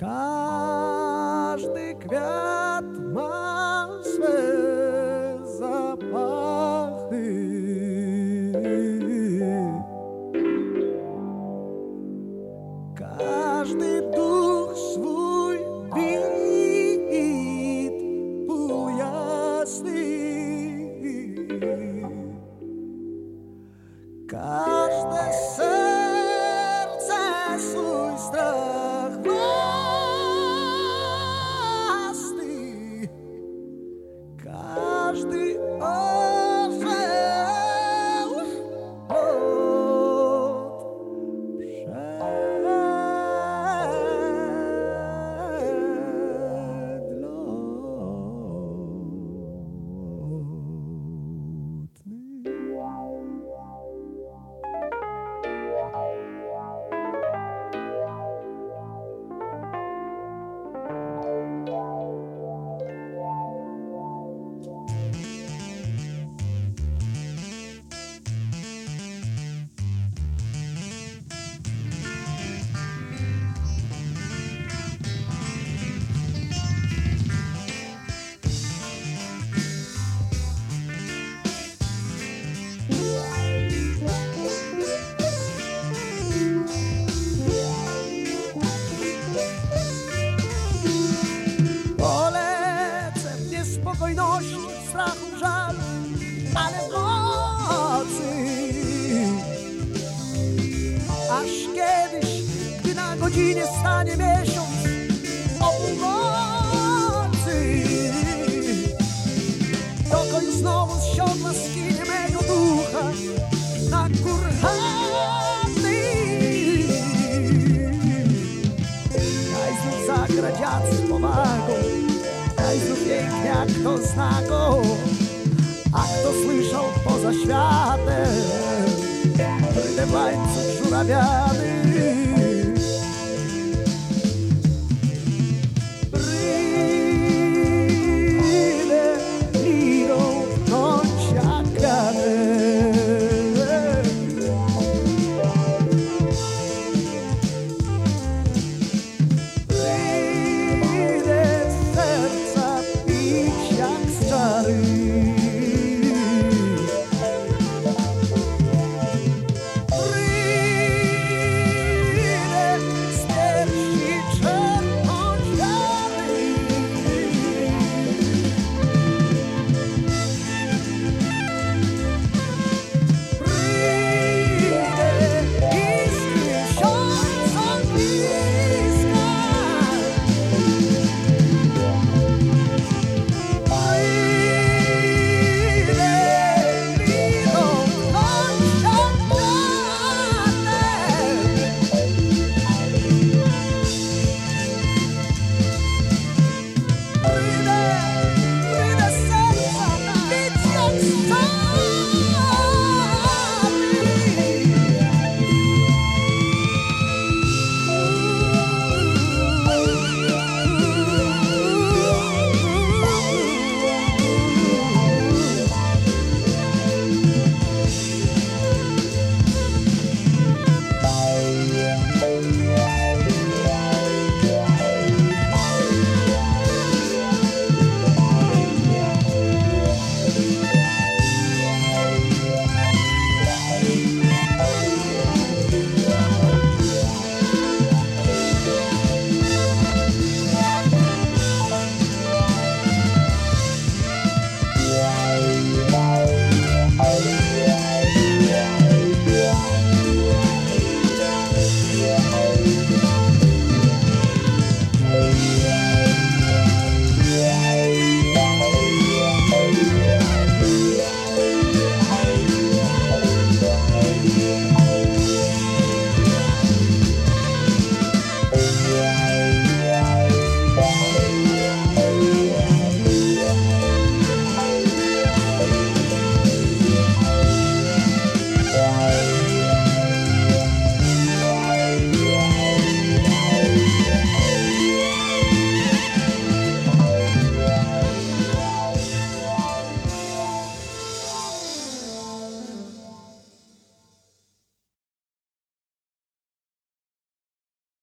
Каждый квят массы. Niespokojności, w strachu, w żalu, ale w nocy. Aż kiedyś, gdy na godzinie stanie miesiąc jak kto zna go A kto słyszał poza